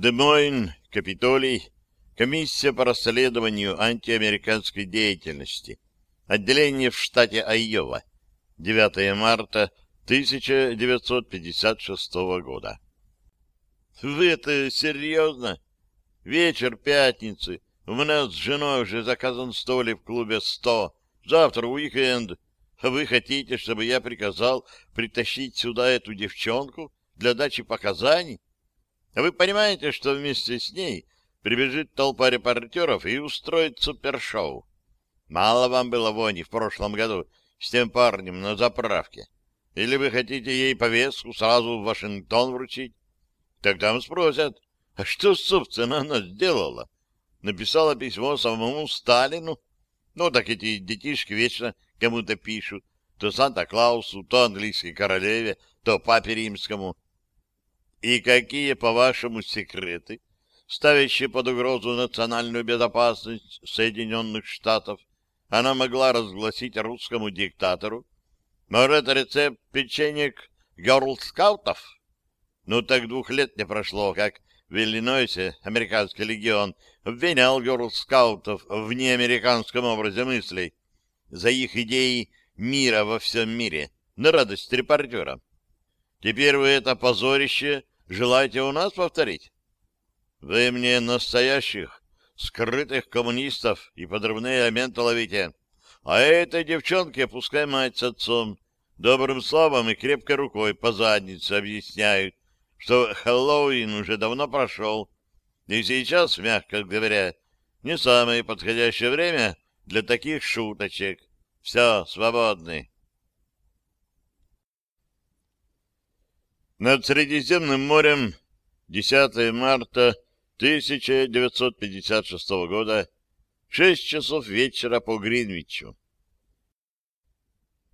Демойн, Капитолий, комиссия по расследованию антиамериканской деятельности, отделение в штате Айова, 9 марта 1956 года. Вы это серьезно? Вечер пятницы. У меня с женой уже заказан столик в клубе «Сто». Завтра уикенд. Вы хотите, чтобы я приказал притащить сюда эту девчонку для дачи показаний? А вы понимаете, что вместе с ней прибежит толпа репортеров и устроит супершоу? Мало вам было вони в прошлом году с тем парнем на заправке. Или вы хотите ей повестку сразу в Вашингтон вручить? Тогда вам спросят, а что, собственно, она сделала? Написала письмо самому Сталину? Ну, так эти детишки вечно кому-то пишут. То Санта-Клаусу, то английской королеве, то папе римскому. И какие, по-вашему, секреты, ставящие под угрозу национальную безопасность Соединенных Штатов, она могла разгласить русскому диктатору? Может, рецепт печенек герлскаутов? Ну, так двух лет не прошло, как в Иллинойсе американский легион обвинял герлскаутов в неамериканском образе мыслей за их идеи мира во всем мире, на радость репортера. Теперь вы это позорище желаете у нас повторить? Вы мне настоящих, скрытых коммунистов и подрывные элементы ловите, а этой девчонке пускай мать с отцом добрым словом и крепкой рукой по заднице объясняют, что Хэллоуин уже давно прошел, и сейчас, мягко говоря, не самое подходящее время для таких шуточек. Все, свободны. Над Средиземным морем 10 марта 1956 года, 6 часов вечера по Гринвичу.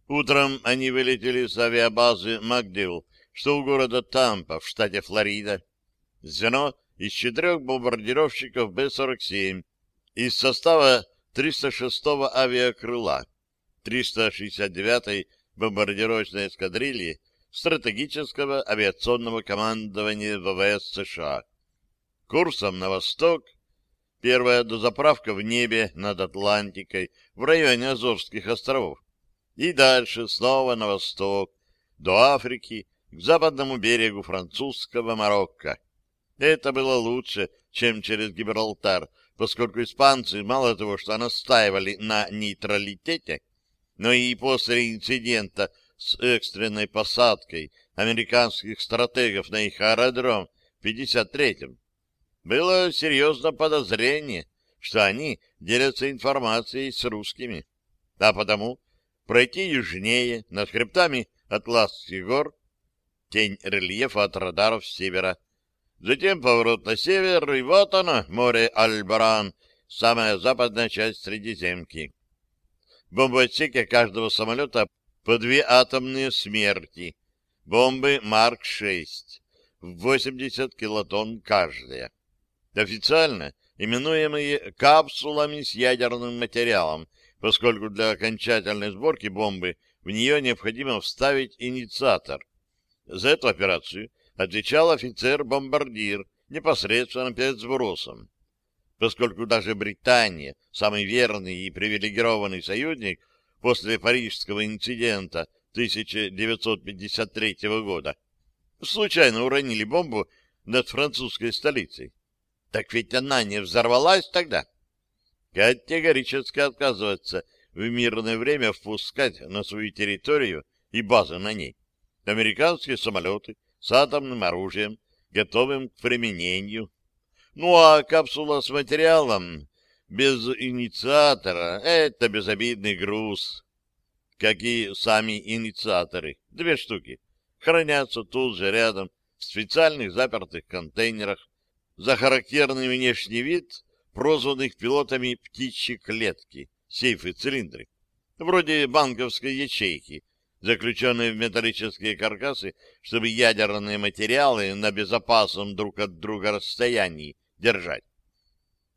Утром они вылетели с авиабазы Макдилл что у города Тампа в штате Флорида звено из четырех бомбардировщиков Б-47 из состава 306-го авиакрыла, 369-й бомбардировочной эскадрильи стратегического авиационного командования ВВС США. Курсом на восток, первая дозаправка в небе над Атлантикой в районе Азорских островов, и дальше снова на восток, до Африки к западному берегу французского Марокко. Это было лучше, чем через Гибралтар, поскольку испанцы мало того, что настаивали на нейтралитете, но и после инцидента с экстренной посадкой американских стратегов на их аэродром в 53-м, было серьезно подозрение, что они делятся информацией с русскими. А потому пройти южнее, над хребтами Атласских гор, тень рельефа от радаров с севера. Затем поворот на север, и вот оно, море Альбаран, самая западная часть Средиземки. В бомбоотсеке каждого самолета по две атомные смерти. Бомбы Марк-6 в 80 килотонн каждая. Официально именуемые капсулами с ядерным материалом, поскольку для окончательной сборки бомбы в нее необходимо вставить инициатор — за эту операцию отвечал офицер-бомбардир непосредственно перед сбросом. Поскольку даже Британия, самый верный и привилегированный союзник после Парижского инцидента 1953 года, случайно уронили бомбу над французской столицей. Так ведь она не взорвалась тогда. Категорически отказывается в мирное время впускать на свою территорию и базы на ней американские самолеты с атомным оружием, готовым к применению. Ну а капсула с материалом без инициатора — это безобидный груз. Как и сами инициаторы, две штуки, хранятся тут же рядом в специальных запертых контейнерах за характерный внешний вид, прозванных пилотами птичьи клетки, сейфы-цилиндры, вроде банковской ячейки, заключенные в металлические каркасы, чтобы ядерные материалы на безопасном друг от друга расстоянии держать.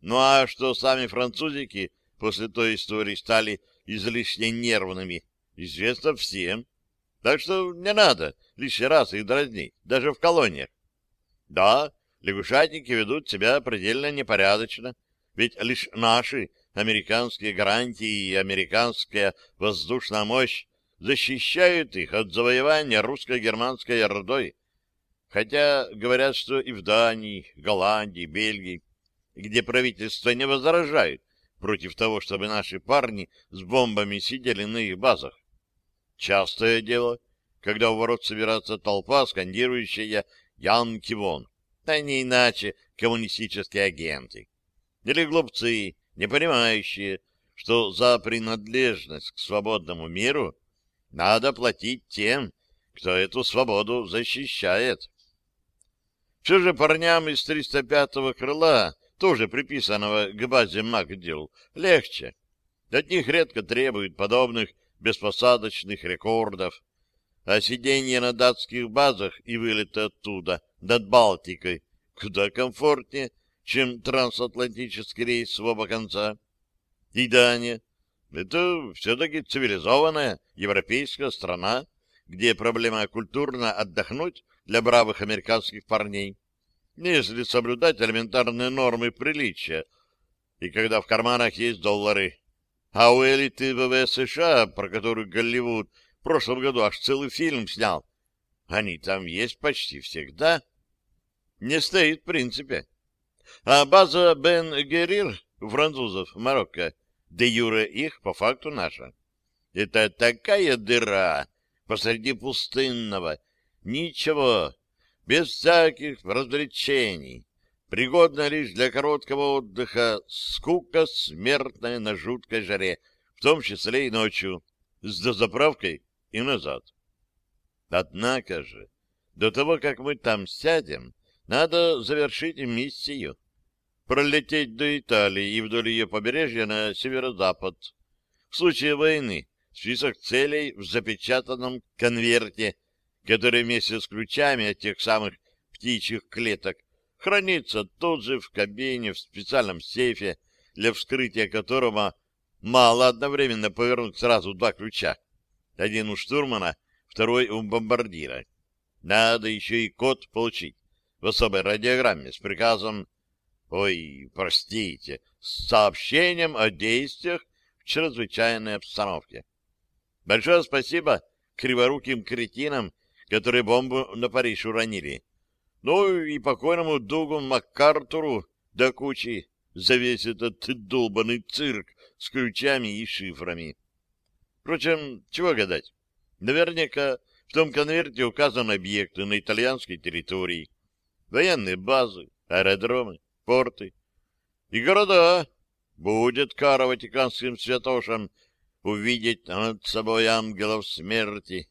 Ну а что сами французики после той истории стали излишне нервными, известно всем. Так что не надо лишний раз их дразнить, даже в колониях. Да, лягушатники ведут себя предельно непорядочно, ведь лишь наши американские гарантии и американская воздушная мощь защищают их от завоевания русско-германской ордой. Хотя говорят, что и в Дании, Голландии, Бельгии, где правительство не возражает против того, чтобы наши парни с бомбами сидели на их базах. Частое дело, когда у ворот собирается толпа, скандирующая «Янки вон», а не иначе коммунистические агенты. Или глупцы, не понимающие, что за принадлежность к свободному миру надо платить тем, кто эту свободу защищает. Все же парням из 305-го крыла, тоже приписанного к базе МакДилл, легче. От них редко требуют подобных беспосадочных рекордов, а сиденье на датских базах и вылеты оттуда, над Балтикой, куда комфортнее, чем трансатлантический рейс в оба конца. И Дания — это все-таки цивилизованная европейская страна, где проблема культурно отдохнуть для бравых американских парней, если соблюдать элементарные нормы приличия, и когда в карманах есть доллары. А у элиты ВВС США, про которую Голливуд в прошлом году аж целый фильм снял, они там есть почти всегда. Не стоит в принципе. А база Бен Герир у французов Марокко, де юре их, по факту наша. Это такая дыра посреди пустынного. Ничего, без всяких развлечений. Пригодна лишь для короткого отдыха, скука смертная на жуткой жаре, в том числе и ночью, с дозаправкой и назад. Однако же, до того, как мы там сядем, надо завершить миссию. Пролететь до Италии и вдоль ее побережья на северо-запад. В случае войны список целей в запечатанном конверте, который вместе с ключами от тех самых птичьих клеток хранится тут же в кабине в специальном сейфе, для вскрытия которого мало одновременно повернуть сразу два ключа. Один у штурмана, второй у бомбардира. Надо еще и код получить в особой радиограмме с приказом, ой, простите, с сообщением о действиях в чрезвычайной обстановке. Большое спасибо криворуким кретинам, которые бомбу на Париж уронили. Ну и покойному Дугу МакКартуру до кучи за весь этот долбанный цирк с ключами и шифрами. Впрочем, чего гадать? Наверняка в том конверте указаны объекты на итальянской территории, военные базы, аэродромы, порты и города. Будет кара ватиканским святошам увидеть над собой ангелов смерти.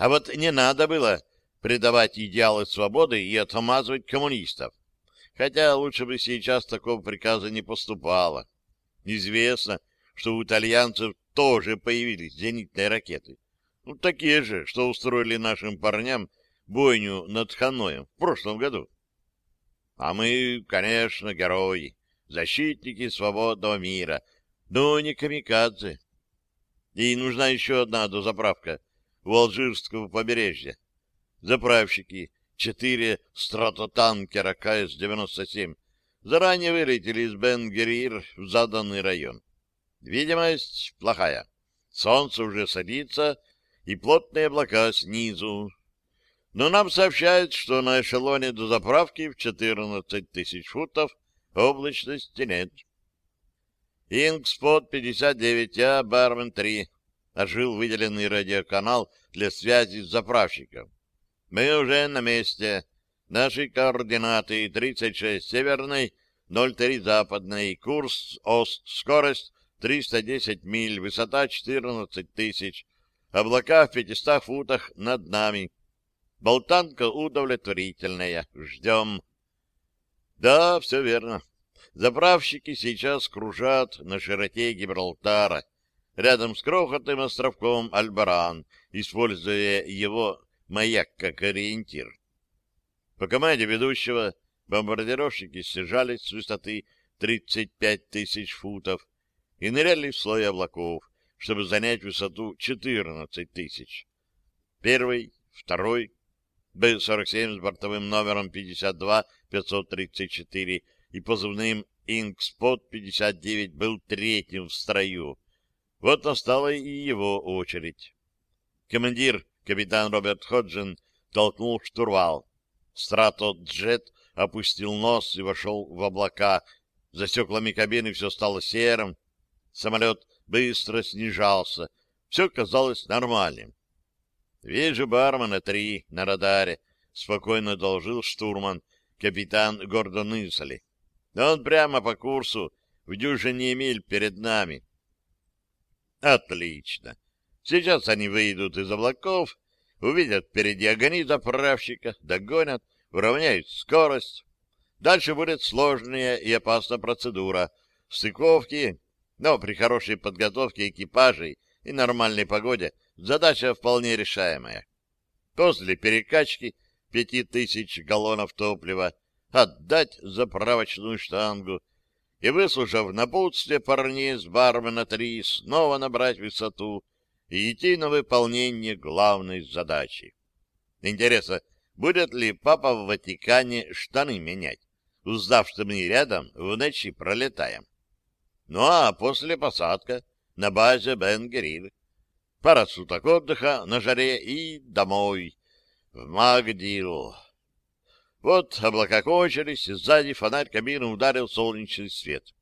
А вот не надо было предавать идеалы свободы и отмазывать коммунистов. Хотя лучше бы сейчас такого приказа не поступало. Известно, что у итальянцев тоже появились зенитные ракеты. Ну, такие же, что устроили нашим парням бойню над Ханоем в прошлом году. А мы, конечно, герои, защитники свободного мира, но не камикадзе. И нужна еще одна дозаправка у Алжирского побережья. Заправщики, четыре стратотанкера КС-97, заранее вылетели из Бен-Герир в заданный район. Видимость плохая. Солнце уже садится, и плотные облака снизу, но нам сообщают, что на эшелоне до заправки в 14 тысяч футов облачности нет. Ингспот 59А, Бармен 3. Ожил выделенный радиоканал для связи с заправщиком. Мы уже на месте. Наши координаты 36 северной, 03 западной, курс ОСТ, скорость 310 миль, высота 14 тысяч, облака в 500 футах над нами. Болтанка удовлетворительная. Ждем. Да, все верно. Заправщики сейчас кружат на широте Гибралтара, рядом с крохотным островком Альбаран, используя его маяк как ориентир. По команде ведущего бомбардировщики снижались с высоты 35 тысяч футов и ныряли в слой облаков, чтобы занять высоту 14 тысяч. Первый, второй, Б-47 с бортовым номером 52-534 и позывным «Инкспот-59» был третьим в строю. Вот настала и его очередь. Командир, капитан Роберт Ходжин, толкнул штурвал. Страто-джет опустил нос и вошел в облака. За стеклами кабины все стало серым. Самолет быстро снижался. Все казалось нормальным. «Вижу бармена три на радаре», — спокойно должил штурман, капитан Гордон Инсоли. «Он прямо по курсу, в дюжине миль перед нами». «Отлично. Сейчас они выйдут из облаков, увидят впереди огни заправщика, догонят, уравняют скорость. Дальше будет сложная и опасная процедура стыковки, но при хорошей подготовке экипажей и нормальной погоде задача вполне решаемая. После перекачки пяти тысяч галлонов топлива отдать заправочную штангу и, выслушав напутствие парней с бармена 3, снова набрать высоту и идти на выполнение главной задачи. Интересно, будет ли папа в Ватикане штаны менять, узнав, что мы рядом в ночи пролетаем? Ну а после посадка на базе Бен-Гериль. Пара суток отдыха на жаре и домой, в Магдил. Вот облака кончились, сзади фонарь кабины ударил солнечный свет.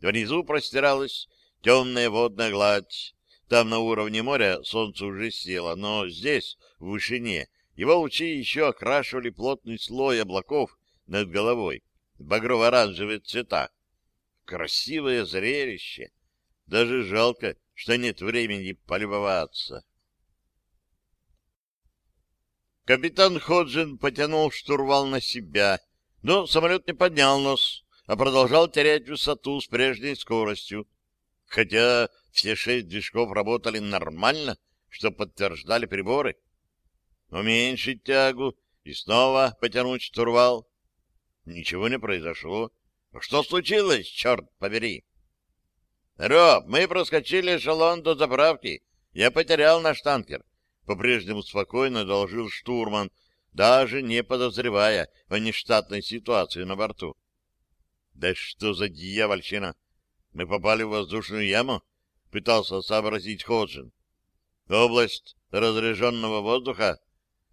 Внизу простиралась темная водная гладь. Там на уровне моря солнце уже село, но здесь, в вышине, его лучи еще окрашивали плотный слой облаков над головой, багрово-оранжевые цвета. Красивое зрелище. Даже жалко, что нет времени полюбоваться. Капитан Ходжин потянул штурвал на себя, но самолет не поднял нос, а продолжал терять высоту с прежней скоростью. Хотя все шесть движков работали нормально, что подтверждали приборы. Уменьшить тягу и снова потянуть штурвал. Ничего не произошло. Что случилось, черт побери? Роб, мы проскочили эшелон до заправки. Я потерял наш танкер. По-прежнему спокойно доложил штурман, даже не подозревая о нештатной ситуации на борту. Да что за дьявольщина? Мы попали в воздушную яму? Пытался сообразить Ходжин. Область разряженного воздуха?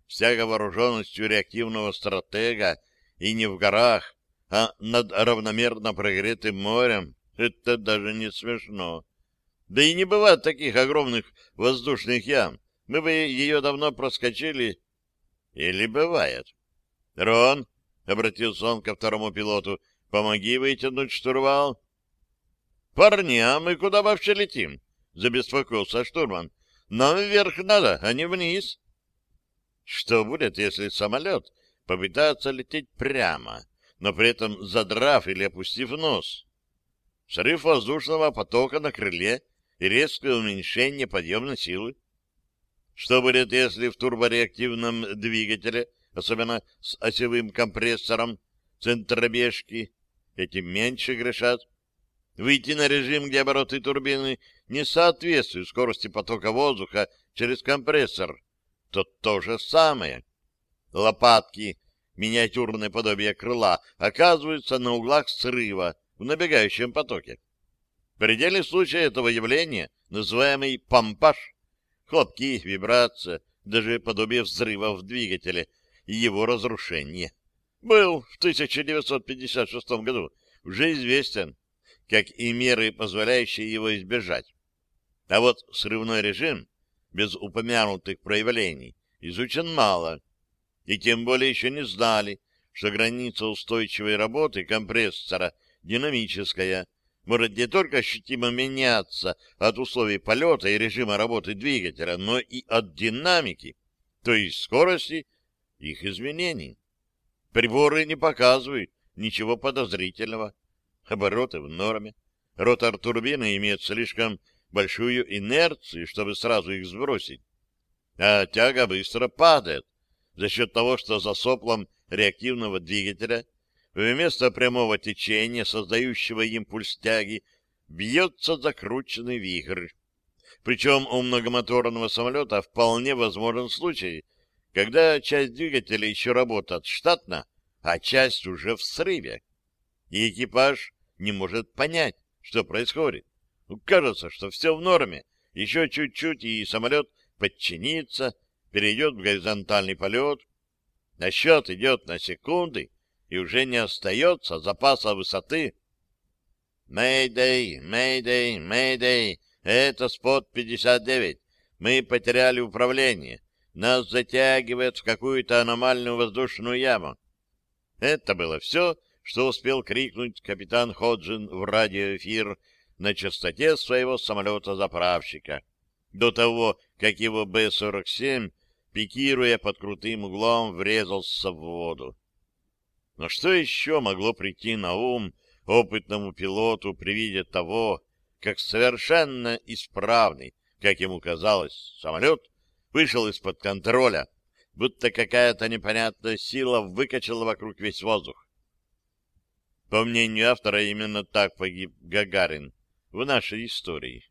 Всяко вооруженностью реактивного стратега и не в горах, а над равномерно прогретым морем. Это даже не смешно. Да и не бывает таких огромных воздушных ям. Мы бы ее давно проскочили. Или бывает. Рон, — обратился он ко второму пилоту, — помоги вытянуть штурвал. Парни, а мы куда вообще летим? — забеспокоился штурман. Нам вверх надо, а не вниз. Что будет, если самолет попытается лететь прямо, но при этом задрав или опустив нос? Срыв воздушного потока на крыле и резкое уменьшение подъемной силы. Что будет, если в турбореактивном двигателе, особенно с осевым компрессором, центробежки, эти меньше грешат? Выйти на режим, где обороты турбины не соответствуют скорости потока воздуха через компрессор, то то же самое. Лопатки, миниатюрное подобие крыла, оказываются на углах срыва в набегающем потоке. Предельный случай этого явления, называемый помпаж, хлопки, вибрация, даже подобие взрыва в двигателе и его разрушение, был в 1956 году уже известен, как и меры, позволяющие его избежать. А вот срывной режим без упомянутых проявлений изучен мало, и тем более еще не знали, что граница устойчивой работы компрессора динамическая, может не только ощутимо меняться от условий полета и режима работы двигателя, но и от динамики, то есть скорости их изменений. Приборы не показывают ничего подозрительного. Обороты в норме. Ротор турбины имеет слишком большую инерцию, чтобы сразу их сбросить. А тяга быстро падает за счет того, что за соплом реактивного двигателя вместо прямого течения, создающего импульс тяги, бьется закрученный вихрь. Причем у многомоторного самолета вполне возможен случай, когда часть двигателя еще работает штатно, а часть уже в срыве. И экипаж не может понять, что происходит. Ну, кажется, что все в норме. Еще чуть-чуть, и самолет подчинится, перейдет в горизонтальный полет. А счет идет на секунды, и уже не остается запаса высоты. «Мэйдэй, мэйдэй, мэйдэй, это спот 59. Мы потеряли управление. Нас затягивает в какую-то аномальную воздушную яму». Это было все, что успел крикнуть капитан Ходжин в радиоэфир на частоте своего самолета-заправщика. До того, как его Б-47, пикируя под крутым углом, врезался в воду. Но что еще могло прийти на ум опытному пилоту при виде того, как совершенно исправный, как ему казалось, самолет вышел из-под контроля, будто какая-то непонятная сила выкачала вокруг весь воздух. По мнению автора, именно так погиб Гагарин в нашей истории.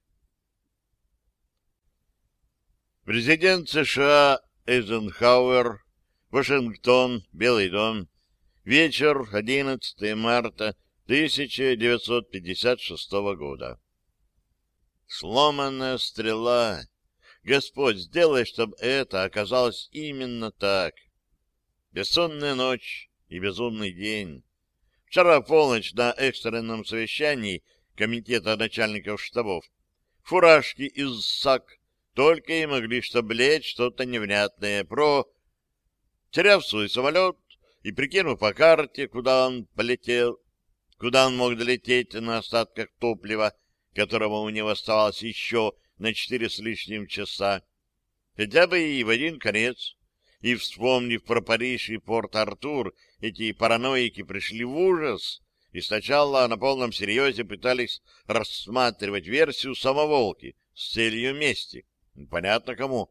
Президент США Эйзенхауэр, Вашингтон, Белый дом, вечер, 11 марта 1956 года. Сломанная стрела. Господь, сделай, чтобы это оказалось именно так. Бессонная ночь и безумный день. Вчера полночь на экстренном совещании комитета начальников штабов фуражки из САК только и могли что блечь что-то невнятное про... Теряв свой самолет и прикинув по карте, куда он полетел, куда он мог долететь на остатках топлива, которого у него оставалось еще на четыре с лишним часа, хотя бы и в один конец, и, вспомнив про Париж и Порт-Артур, эти параноики пришли в ужас и сначала на полном серьезе пытались рассматривать версию самоволки с целью мести. Понятно кому.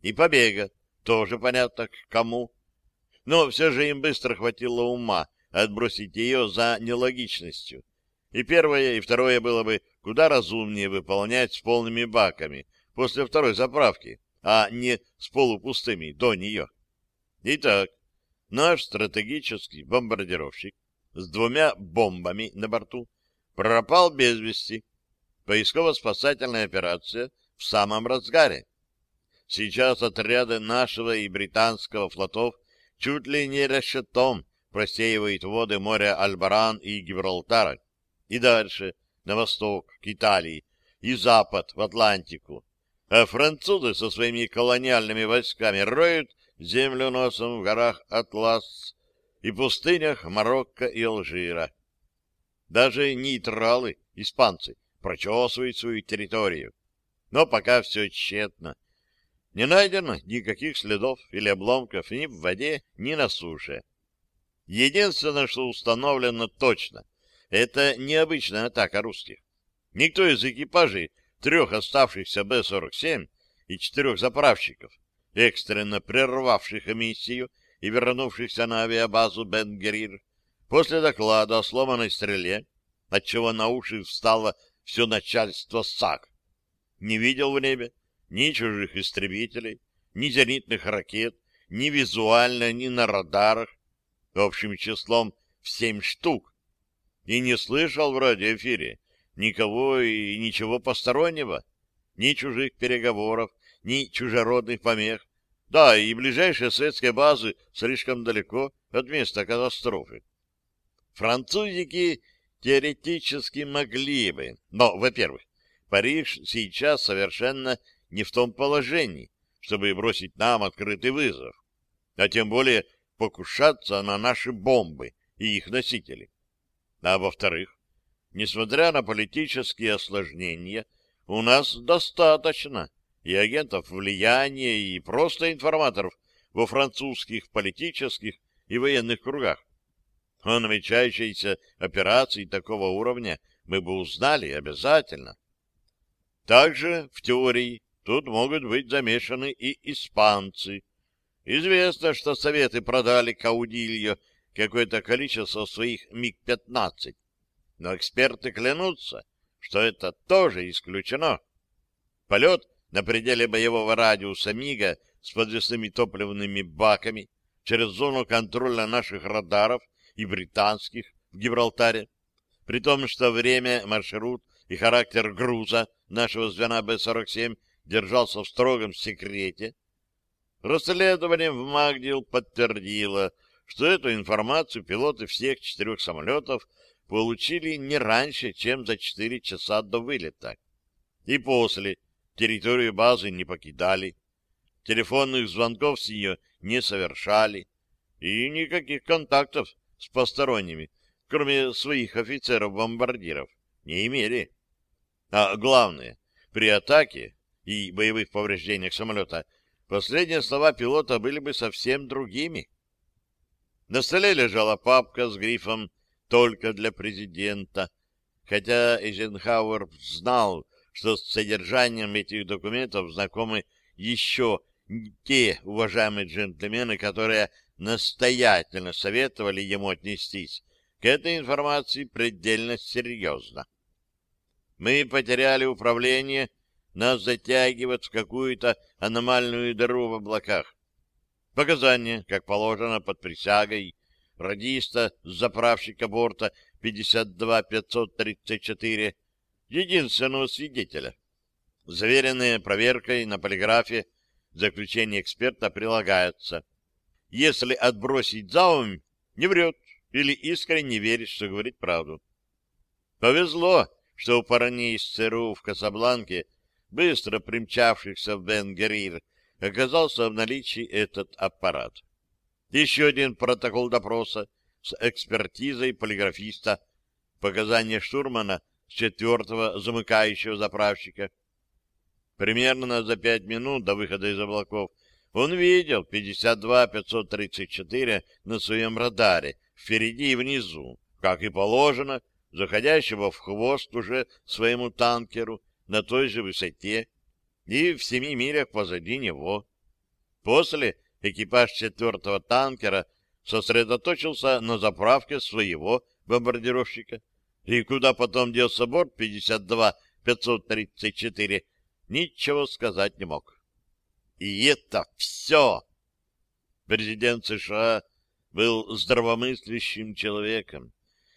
И побега. Тоже понятно кому. Но все же им быстро хватило ума отбросить ее за нелогичностью. И первое, и второе было бы куда разумнее выполнять с полными баками после второй заправки, а не с полупустыми до нее. Итак, наш стратегический бомбардировщик с двумя бомбами на борту пропал без вести. Поисково-спасательная операция в самом разгаре. Сейчас отряды нашего и британского флотов чуть ли не решетом просеивают воды моря Альбаран и Гибралтара и дальше на восток к Италии и запад в Атлантику, а французы со своими колониальными войсками роют землю носом в горах Атлас и пустынях Марокко и Алжира. Даже нейтралы, испанцы, прочесывают свою территорию. Но пока все тщетно. Не найдено никаких следов или обломков ни в воде, ни на суше. Единственное, что установлено точно, это необычная атака русских. Никто из экипажей трех оставшихся Б-47 и четырех заправщиков экстренно прервавших эмиссию и вернувшихся на авиабазу Бен-Герир, после доклада о сломанной стреле, отчего на уши встало все начальство САК, не видел в небе ни чужих истребителей, ни зенитных ракет, ни визуально, ни на радарах, общим числом в семь штук, и не слышал в радиоэфире никого и ничего постороннего, ни чужих переговоров, ни чужеродных помех, да, и ближайшие советские базы слишком далеко от места катастрофы. Французики теоретически могли бы, но, во-первых, Париж сейчас совершенно не в том положении, чтобы бросить нам открытый вызов, а тем более покушаться на наши бомбы и их носители. А во-вторых, несмотря на политические осложнения, у нас достаточно и агентов влияния, и просто информаторов во французских политических и военных кругах. О намечающейся операции такого уровня мы бы узнали обязательно. Также, в теории, тут могут быть замешаны и испанцы. Известно, что Советы продали Каудильо какое-то количество своих МиГ-15, но эксперты клянутся, что это тоже исключено. Полет на пределе боевого радиуса МиГа с подвесными топливными баками через зону контроля наших радаров и британских в Гибралтаре, при том, что время, маршрут и характер груза нашего звена Б-47 держался в строгом секрете, расследование в Магдил подтвердило, что эту информацию пилоты всех четырех самолетов получили не раньше, чем за четыре часа до вылета. И после территорию базы не покидали, телефонных звонков с нее не совершали и никаких контактов с посторонними, кроме своих офицеров-бомбардиров, не имели. А главное, при атаке и боевых повреждениях самолета последние слова пилота были бы совсем другими. На столе лежала папка с грифом «Только для президента», хотя Эйзенхауэр знал, что с содержанием этих документов знакомы еще те уважаемые джентльмены, которые настоятельно советовали ему отнестись к этой информации предельно серьезно. Мы потеряли управление, нас затягивают в какую-то аномальную дыру в облаках. Показания, как положено под присягой, радиста, заправщика борта 52534, единственного свидетеля. Заверенные проверкой на полиграфе, заключение эксперта прилагается. Если отбросить заум, не врет или искренне верит, что говорит правду. Повезло, что у парней из ЦРУ в Касабланке, быстро примчавшихся в Бен-Герир, оказался в наличии этот аппарат. Еще один протокол допроса с экспертизой полиграфиста, показания штурмана с четвертого замыкающего заправщика. Примерно за пять минут до выхода из облаков он видел 52-534 на своем радаре, впереди и внизу, как и положено, заходящего в хвост уже своему танкеру на той же высоте и в семи милях позади него. После экипаж четвертого танкера сосредоточился на заправке своего бомбардировщика. И куда потом делся борт 52-534, ничего сказать не мог. И это все! Президент США был здравомыслящим человеком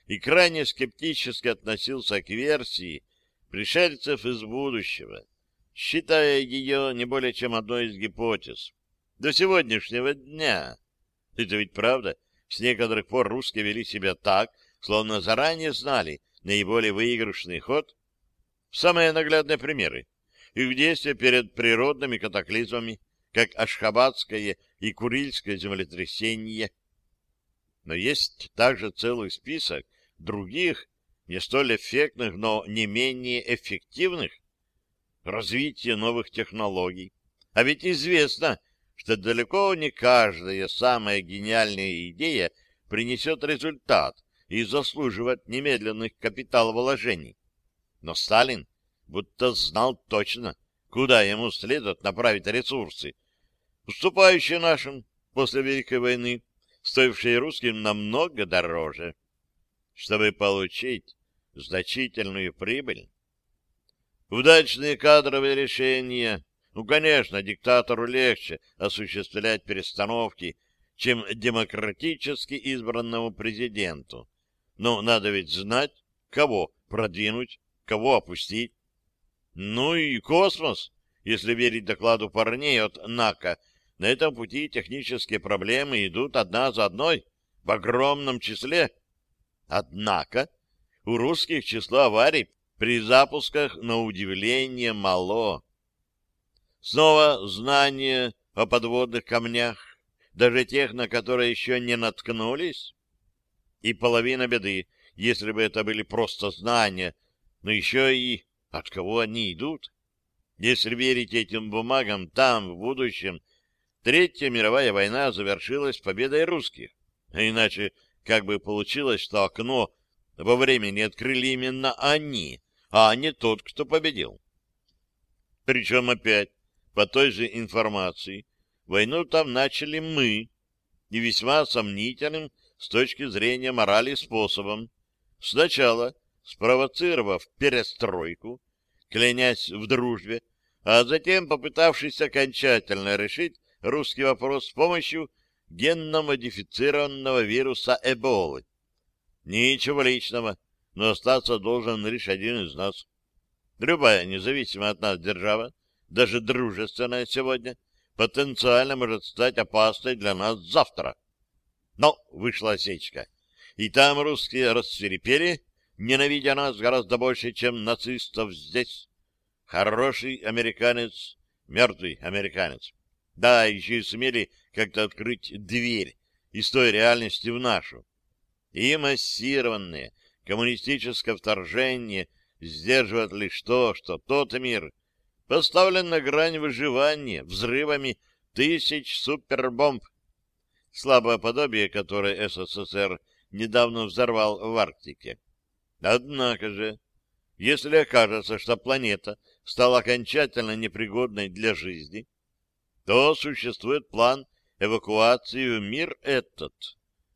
и крайне скептически относился к версии пришельцев из будущего, считая ее не более чем одной из гипотез. До сегодняшнего дня. Это ведь правда. С некоторых пор русские вели себя так, словно заранее знали наиболее выигрышный ход. Самые наглядные примеры. Их действия перед природными катаклизмами, как Ашхабадское и Курильское землетрясение. Но есть также целый список других, не столь эффектных, но не менее эффективных развития новых технологий. А ведь известно, что далеко не каждая самая гениальная идея принесет результат и заслуживает немедленных капиталовложений. Но Сталин будто знал точно, куда ему следует направить ресурсы, уступающие нашим после Великой войны, стоившие русским намного дороже, чтобы получить значительную прибыль. Удачные кадровые решения ну, конечно, диктатору легче осуществлять перестановки, чем демократически избранному президенту. Но надо ведь знать, кого продвинуть, кого опустить. Ну и космос, если верить докладу парней от НАКа, на этом пути технические проблемы идут одна за одной, в огромном числе. Однако у русских число аварий при запусках на удивление мало. Снова знание о подводных камнях, даже тех, на которые еще не наткнулись. И половина беды, если бы это были просто знания, но еще и от кого они идут. Если верить этим бумагам, там, в будущем, Третья мировая война завершилась победой русских. А иначе как бы получилось, что окно во времени открыли именно они, а не тот, кто победил. Причем опять по той же информации, войну там начали мы, и весьма сомнительным с точки зрения морали способом. Сначала спровоцировав перестройку, клянясь в дружбе, а затем попытавшись окончательно решить русский вопрос с помощью генно-модифицированного вируса Эболы. Ничего личного, но остаться должен лишь один из нас. Любая независимая от нас держава, даже дружественная сегодня, потенциально может стать опасной для нас завтра. Но вышла осечка, и там русские рассверепели, ненавидя нас гораздо больше, чем нацистов здесь. Хороший американец, мертвый американец. Да, еще и сумели как-то открыть дверь из той реальности в нашу. И массированное коммунистическое вторжение сдерживает лишь то, что тот мир поставлен на грань выживания взрывами тысяч супербомб, слабое подобие которой СССР недавно взорвал в Арктике. Однако же, если окажется, что планета стала окончательно непригодной для жизни, то существует план эвакуации в мир этот.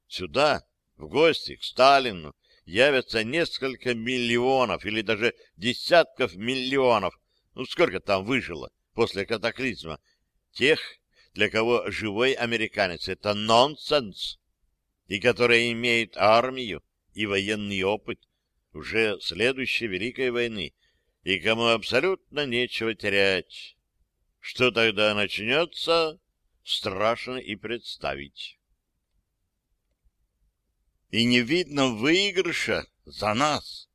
Сюда, в гости к Сталину, явятся несколько миллионов или даже десятков миллионов, ну сколько там выжило после катаклизма, тех, для кого живой американец — это нонсенс, и которые имеют армию и военный опыт уже следующей Великой войны, и кому абсолютно нечего терять. Что тогда начнется, страшно и представить. И не видно выигрыша за нас.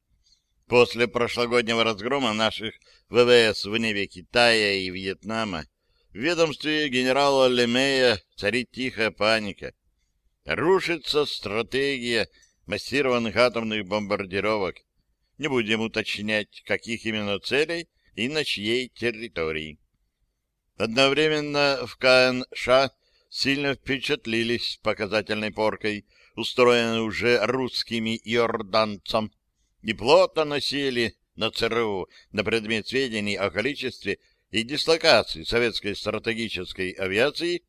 После прошлогоднего разгрома наших ВВС в небе Китая и Вьетнама в ведомстве генерала Лемея царит тихая паника. Рушится стратегия массированных атомных бомбардировок. Не будем уточнять, каких именно целей и на чьей территории. Одновременно в КНШ сильно впечатлились показательной поркой, устроенной уже русскими иорданцам, и плотно носили на ЦРУ на предмет сведений о количестве и дислокации советской стратегической авиации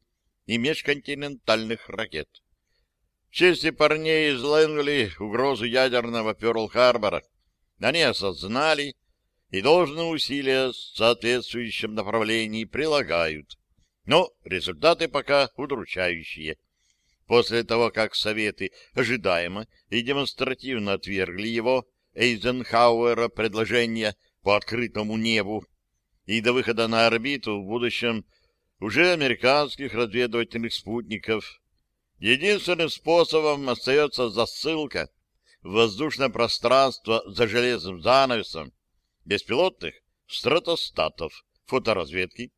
и межконтинентальных ракет. В чести парней из Лэнгли угрозу ядерного Пёрл-Харбора они осознали и должные усилия в соответствующем направлении прилагают. Но результаты пока удручающие. После того, как Советы ожидаемо и демонстративно отвергли его, Эйзенхауэра, предложение по открытому небу, и до выхода на орбиту в будущем уже американских разведывательных спутников, единственным способом остается засылка в воздушное пространство за железным занавесом беспилотных стратостатов фоторазведки,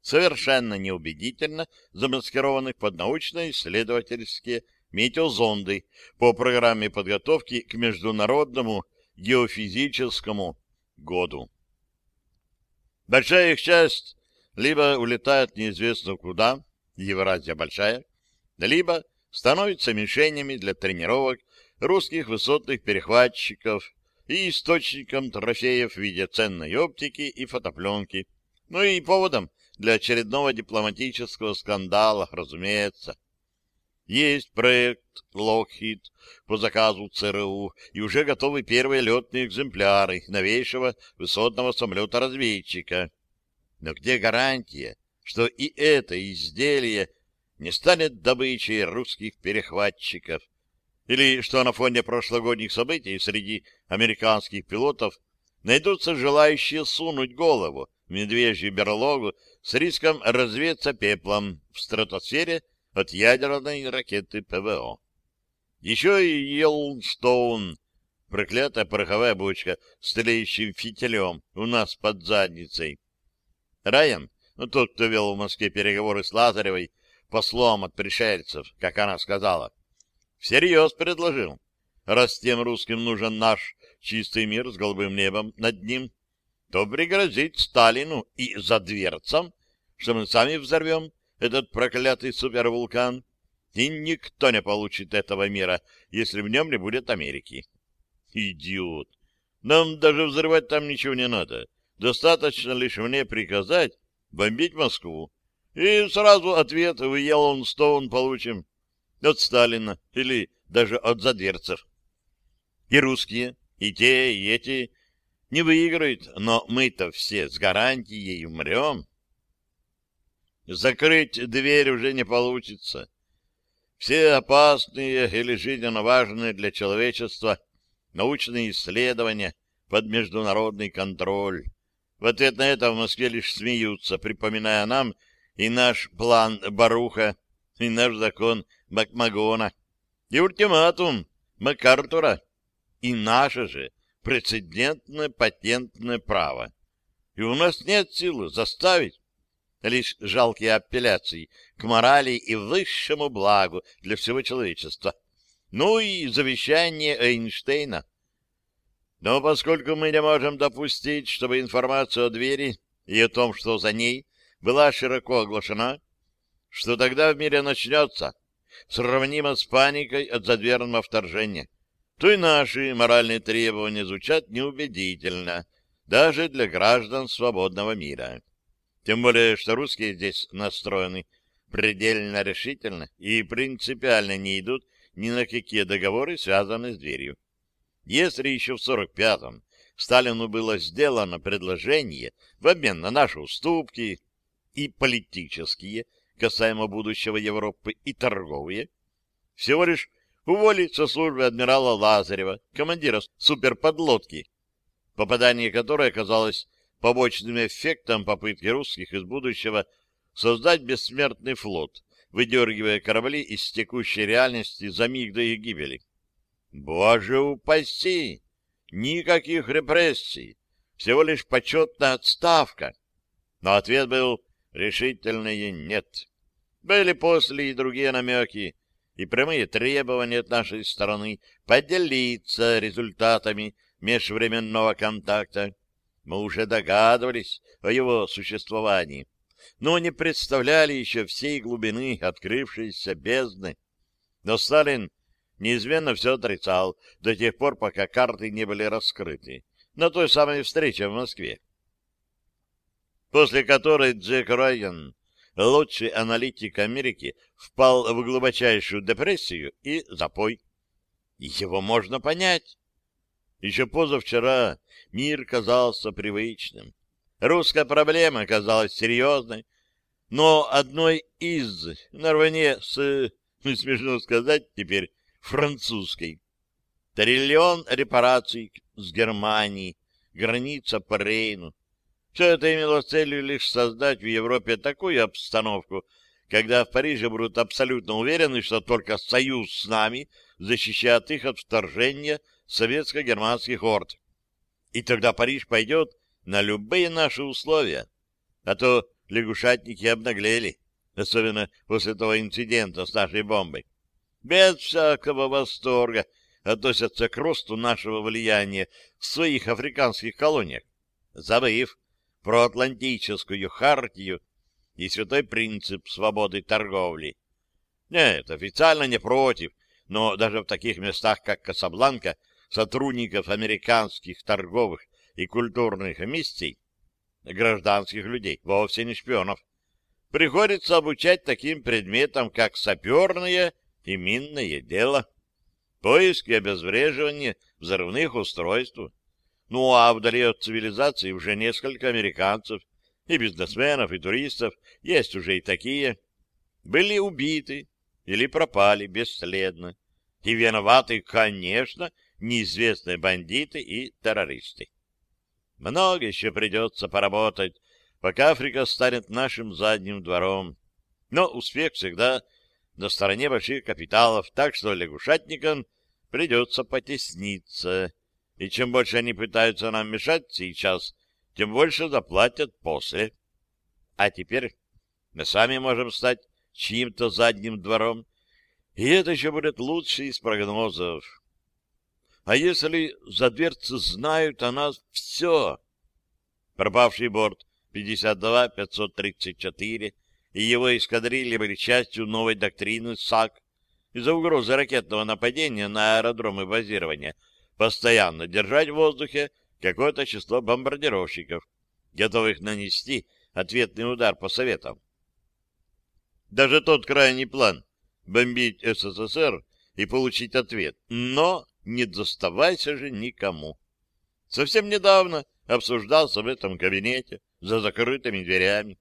совершенно неубедительно замаскированных под научно-исследовательские метеозонды по программе подготовки к Международному геофизическому году. Большая их часть либо улетает неизвестно куда, Евразия большая, либо становится мишенями для тренировок русских высотных перехватчиков и источником трофеев в виде ценной оптики и фотопленки, ну и поводом для очередного дипломатического скандала, разумеется. Есть проект Lockheed по заказу ЦРУ, и уже готовы первые летные экземпляры новейшего высотного самолета-разведчика. Но где гарантия, что и это изделие не станет добычей русских перехватчиков, или что на фоне прошлогодних событий среди американских пилотов найдутся желающие сунуть голову в медвежью берлогу с риском развеяться пеплом в стратосфере от ядерной ракеты ПВО. Еще и Йеллстоун, проклятая пороховая бочка с тлеющим фитилем у нас под задницей. Райан, ну, тот, кто вел в Москве переговоры с Лазаревой, послом от пришельцев, как она сказала, всерьез предложил, раз тем русским нужен наш чистый мир с голубым небом над ним, то пригрозить Сталину и за дверцем, что мы сами взорвем этот проклятый супервулкан, и никто не получит этого мира, если в нем не будет Америки. Идиот! Нам даже взрывать там ничего не надо. Достаточно лишь мне приказать бомбить Москву. И сразу ответ в Йеллоустоун получим от Сталина или даже от задверцев. И русские, и те, и эти не выиграют, но мы-то все с гарантией умрем. Закрыть дверь уже не получится. Все опасные или жизненно важные для человечества научные исследования под международный контроль. В ответ на это в Москве лишь смеются, припоминая нам и наш план Баруха, и наш закон Макмагона, и ультиматум МакАртура, и наше же прецедентное патентное право. И у нас нет силы заставить лишь жалкие апелляции к морали и высшему благу для всего человечества. Ну и завещание Эйнштейна. Но поскольку мы не можем допустить, чтобы информация о двери и о том, что за ней, была широко оглашена, что тогда в мире начнется, сравнимо с паникой от задверного вторжения, то и наши моральные требования звучат неубедительно, даже для граждан свободного мира. Тем более, что русские здесь настроены предельно решительно и принципиально не идут ни на какие договоры, связанные с дверью. Если еще в 45-м Сталину было сделано предложение в обмен на наши уступки и политические, касаемо будущего Европы, и торговые, всего лишь уволить со службы адмирала Лазарева, командира суперподлодки, попадание которой оказалось побочным эффектом попытки русских из будущего создать бессмертный флот, выдергивая корабли из текущей реальности за миг до их гибели. Боже упаси! Никаких репрессий, всего лишь почетная отставка. Но ответ был решительное «нет». Были после и другие намеки, и прямые требования от нашей стороны поделиться результатами межвременного контакта. Мы уже догадывались о его существовании, но не представляли еще всей глубины открывшейся бездны. Но Сталин неизменно все отрицал до тех пор, пока карты не были раскрыты, на той самой встрече в Москве, после которой Джек Райан, лучший аналитик Америки, впал в глубочайшую депрессию и запой. Его можно понять. Еще позавчера мир казался привычным. Русская проблема казалась серьезной, но одной из, наравне с, ну, смешно сказать теперь, французской. Триллион репараций с Германией, граница по Рейну. Все это имело целью лишь создать в Европе такую обстановку, когда в Париже будут абсолютно уверены, что только союз с нами защищает их от вторжения советско-германских орд. И тогда Париж пойдет на любые наши условия. А то лягушатники обнаглели, особенно после того инцидента с нашей бомбой без всякого восторга относятся к росту нашего влияния в своих африканских колониях, забыв про Атлантическую хартию и святой принцип свободы торговли. Нет, официально не против, но даже в таких местах, как Касабланка, сотрудников американских торговых и культурных миссий, гражданских людей, вовсе не шпионов, приходится обучать таким предметам, как саперные и минное дело, поиск и обезвреживание взрывных устройств. Ну а вдали от цивилизации уже несколько американцев, и бизнесменов, и туристов, есть уже и такие, были убиты или пропали бесследно. И виноваты, конечно, неизвестные бандиты и террористы. Много еще придется поработать, пока Африка станет нашим задним двором. Но успех всегда на стороне больших капиталов, так что лягушатникам придется потесниться. И чем больше они пытаются нам мешать сейчас, тем больше заплатят после. А теперь мы сами можем стать чьим-то задним двором, и это еще будет лучший из прогнозов. А если за дверцы знают о нас все? Пропавший борт 52-534 и его эскадрильи были частью новой доктрины САК из-за угрозы ракетного нападения на аэродромы базирования постоянно держать в воздухе какое-то число бомбардировщиков, готовых нанести ответный удар по Советам. Даже тот крайний план — бомбить СССР и получить ответ, но не доставайся же никому. Совсем недавно обсуждался в этом кабинете за закрытыми дверями.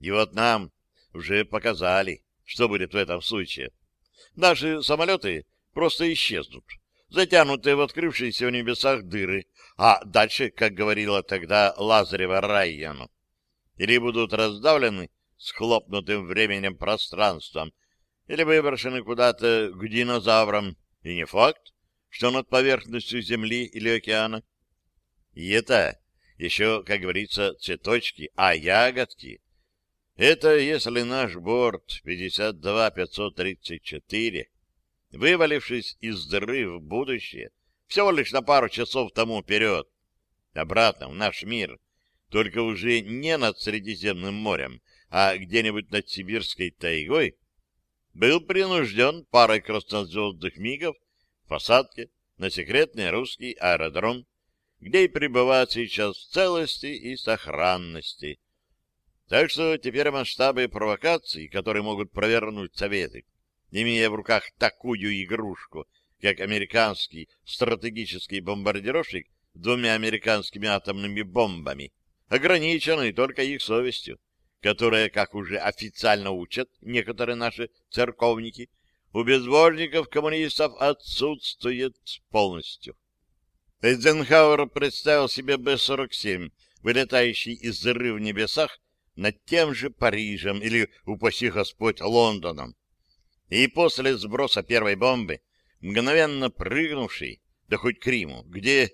И вот нам, уже показали, что будет в этом случае. Наши самолеты просто исчезнут, затянутые в открывшиеся в небесах дыры, а дальше, как говорила тогда Лазарева Райяну, или будут раздавлены схлопнутым временем пространством, или выброшены куда-то к динозаврам, и не факт, что над поверхностью Земли или океана. И это еще, как говорится, цветочки, а ягодки — это если наш борт 52534, вывалившись из дыры в будущее, всего лишь на пару часов тому вперед, обратно в наш мир, только уже не над Средиземным морем, а где-нибудь над Сибирской тайгой, был принужден парой краснозвездных мигов в посадке на секретный русский аэродром, где и пребывает сейчас в целости и сохранности. Так что теперь масштабы провокаций, которые могут провернуть Советы, имея в руках такую игрушку, как американский стратегический бомбардировщик двумя американскими атомными бомбами, ограничены только их совестью, которая, как уже официально учат некоторые наши церковники, у безбожников-коммунистов отсутствует полностью. Эйзенхауэр представил себе Б-47, вылетающий из дыры в небесах над тем же Парижем или, упаси Господь, Лондоном. И после сброса первой бомбы, мгновенно прыгнувший, да хоть к Риму, где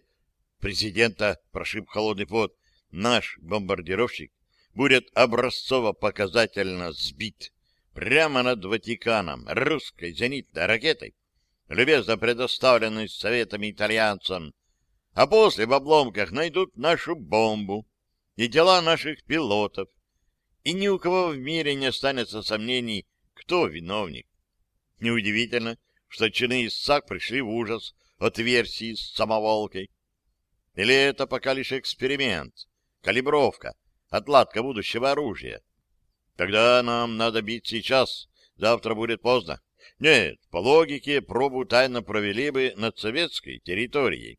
президента прошиб холодный пот, наш бомбардировщик будет образцово-показательно сбит прямо над Ватиканом русской зенитной ракетой, любезно предоставленной советами итальянцам, а после в обломках найдут нашу бомбу и тела наших пилотов, и ни у кого в мире не останется сомнений, кто виновник. Неудивительно, что чины из пришли в ужас от версии с самоволкой. Или это пока лишь эксперимент, калибровка, отладка будущего оружия. Тогда нам надо бить сейчас, завтра будет поздно. Нет, по логике, пробу тайно провели бы над советской территорией.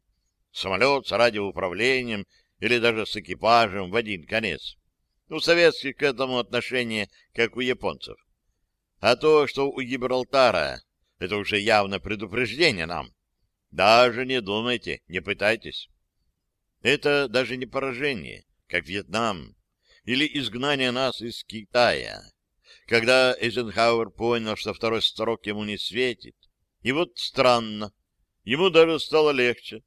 Самолет с радиоуправлением или даже с экипажем в один конец. У советских к этому отношение, как у японцев. А то, что у Гибралтара, это уже явно предупреждение нам. Даже не думайте, не пытайтесь. Это даже не поражение, как Вьетнам, или изгнание нас из Китая. Когда Эйзенхауэр понял, что второй срок ему не светит, и вот странно, ему даже стало легче.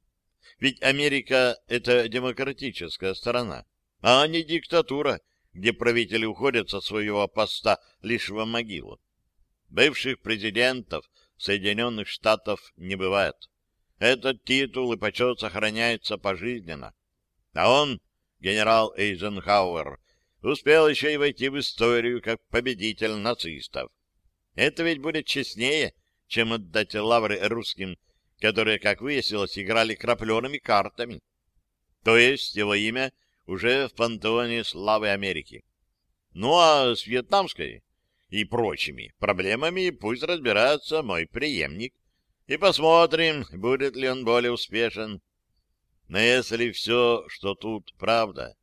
Ведь Америка — это демократическая страна, а не диктатура, где правители уходят со своего поста лишь в могилу. Бывших президентов Соединенных Штатов не бывает. Этот титул и почет сохраняется пожизненно. А он, генерал Эйзенхауэр, успел еще и войти в историю как победитель нацистов. Это ведь будет честнее, чем отдать лавры русским, которые, как выяснилось, играли крапленными картами. То есть его имя уже в пантеоне славы Америки. Ну а с вьетнамской и прочими проблемами пусть разбирается мой преемник. И посмотрим, будет ли он более успешен. Но если все, что тут, правда,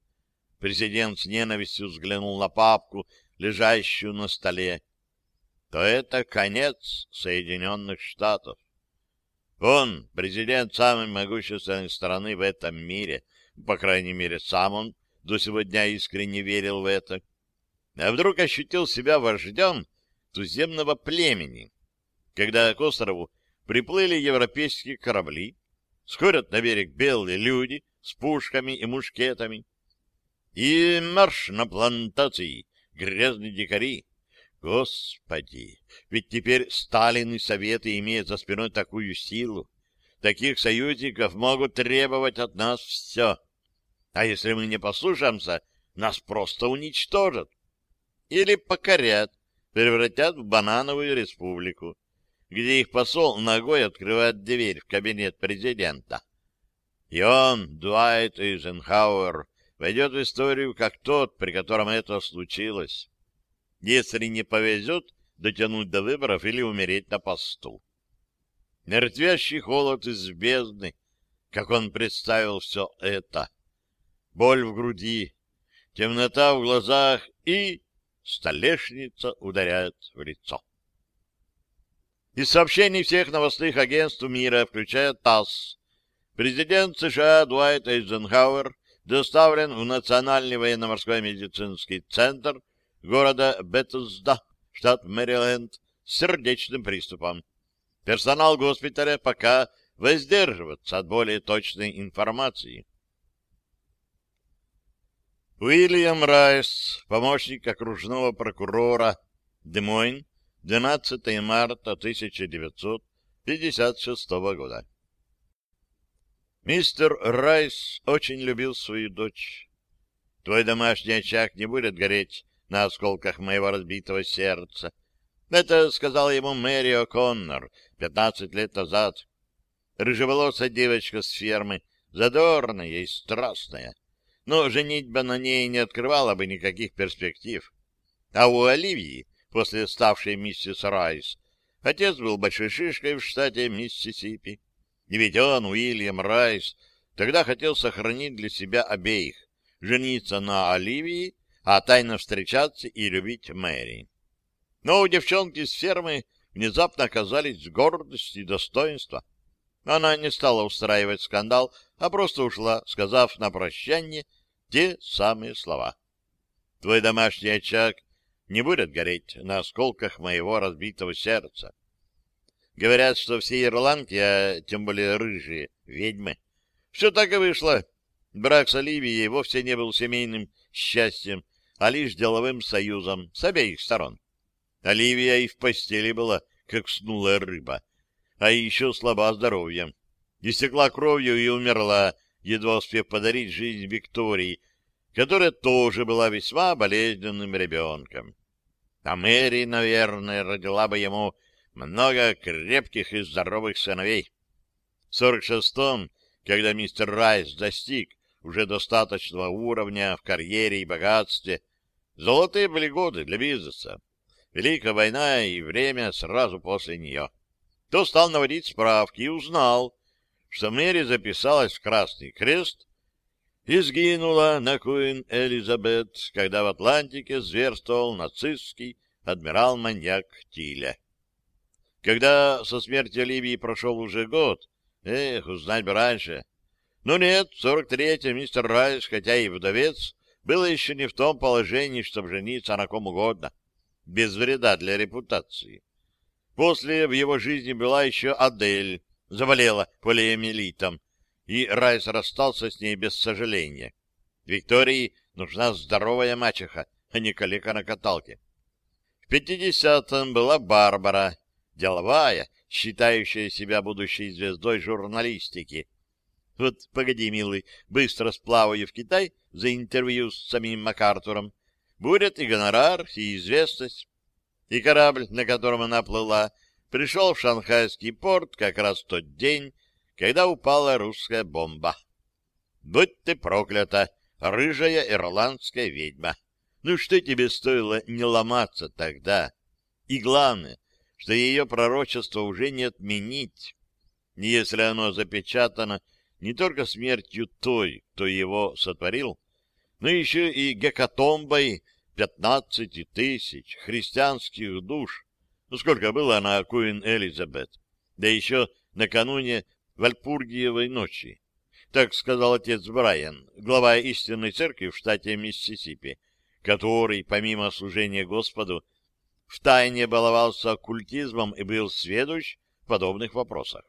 президент с ненавистью взглянул на папку, лежащую на столе, то это конец Соединенных Штатов. Он, президент самой могущественной страны в этом мире, по крайней мере, сам он до сегодня искренне верил в это, а вдруг ощутил себя вождем туземного племени, когда к острову приплыли европейские корабли, сходят на берег белые люди с пушками и мушкетами, и марш на плантации, грязные дикари. Господи, ведь теперь Сталин и Советы имеют за спиной такую силу. Таких союзников могут требовать от нас все. А если мы не послушаемся, нас просто уничтожат. Или покорят, превратят в банановую республику, где их посол ногой открывает дверь в кабинет президента. И он, Дуайт Эйзенхауэр, войдет в историю как тот, при котором это случилось. Если не повезет, дотянуть до выборов или умереть на посту. Мертвящий холод из бездны, как он представил все это. Боль в груди, темнота в глазах и столешница ударяет в лицо. Из сообщений всех новостных агентств мира, включая ТАСС, президент США Дуайт Эйзенхауэр доставлен в Национальный военно-морской медицинский центр города Беттсда, штат Мэриленд, с сердечным приступом. Персонал госпиталя пока воздерживается от более точной информации. Уильям Райс, помощник окружного прокурора Демойн, 12 марта 1956 года. Мистер Райс очень любил свою дочь. Твой домашний очаг не будет гореть на осколках моего разбитого сердца. Это сказала ему Мэри О'Коннор пятнадцать лет назад. Рыжеволосая девочка с фермы, задорная и страстная. Но женитьба на ней не открывала бы никаких перспектив. А у Оливии, после ставшей миссис Райс, отец был большой шишкой в штате Миссисипи. И ведь он, Уильям Райс, тогда хотел сохранить для себя обеих, жениться на Оливии, а тайно встречаться и любить Мэри. Но у девчонки с фермы внезапно оказались гордость и достоинство. Она не стала устраивать скандал, а просто ушла, сказав на прощание те самые слова. «Твой домашний очаг не будет гореть на осколках моего разбитого сердца. Говорят, что все ирландки, а тем более рыжие, ведьмы. Все так и вышло. Брак с Оливией вовсе не был семейным счастьем, а лишь деловым союзом с обеих сторон. Оливия и в постели была, как снулая рыба, а еще слаба здоровьем. Истекла кровью и умерла, едва успев подарить жизнь Виктории, которая тоже была весьма болезненным ребенком. А Мэри, наверное, родила бы ему много крепких и здоровых сыновей. В сорок шестом, когда мистер Райс достиг уже достаточного уровня в карьере и богатстве, золотые были годы для бизнеса. Великая война и время сразу после нее. То стал наводить справки и узнал, что Мэри записалась в Красный Крест и сгинула на Куин Элизабет, когда в Атлантике зверствовал нацистский адмирал-маньяк Тиля. Когда со смерти Оливии прошел уже год, эх, узнать бы раньше. Но нет, в сорок третьем мистер Райс, хотя и вдовец, был еще не в том положении, чтобы жениться на ком угодно, без вреда для репутации. После в его жизни была еще Адель, заболела полиэмилитом, и Райс расстался с ней без сожаления. Виктории нужна здоровая мачеха, а не калека на каталке. В пятидесятом была Барбара, деловая, считающая себя будущей звездой журналистики. Вот, погоди, милый, быстро сплаваю в Китай за интервью с самим МакАртуром. Будет и гонорар, и известность. И корабль, на котором она плыла, пришел в шанхайский порт как раз в тот день, когда упала русская бомба. Будь ты проклята, рыжая ирландская ведьма! Ну что тебе стоило не ломаться тогда? И главное, что ее пророчество уже не отменить, если оно запечатано не только смертью той, кто его сотворил, но еще и гекатомбой пятнадцати тысяч христианских душ, ну сколько было на Куин Элизабет, да еще накануне Вальпургиевой ночи. Так сказал отец Брайан, глава истинной церкви в штате Миссисипи, который, помимо служения Господу, втайне баловался оккультизмом и был сведущ в подобных вопросах.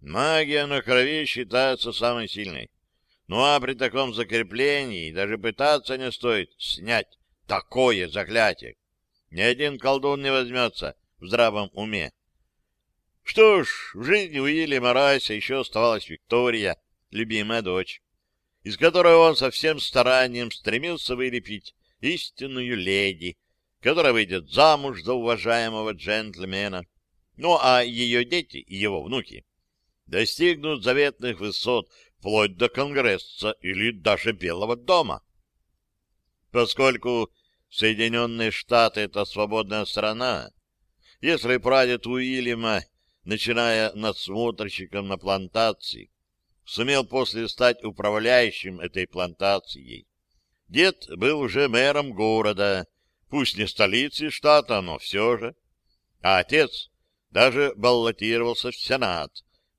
Магия на крови считается самой сильной. Ну а при таком закреплении даже пытаться не стоит снять такое заклятие. Ни один колдун не возьмется в здравом уме. Что ж, в жизни Уильяма Райса еще оставалась Виктория, любимая дочь, из которой он со всем старанием стремился вылепить истинную леди, которая выйдет замуж за уважаемого джентльмена. Ну, а ее дети и его внуки достигнут заветных высот вплоть до Конгресса или даже Белого дома. Поскольку Соединенные Штаты — это свободная страна, если прадед Уильяма, начиная надсмотрщиком на плантации, сумел после стать управляющим этой плантацией, дед был уже мэром города, Пусть не столицы штата, но все же. А отец даже баллотировался в Сенат,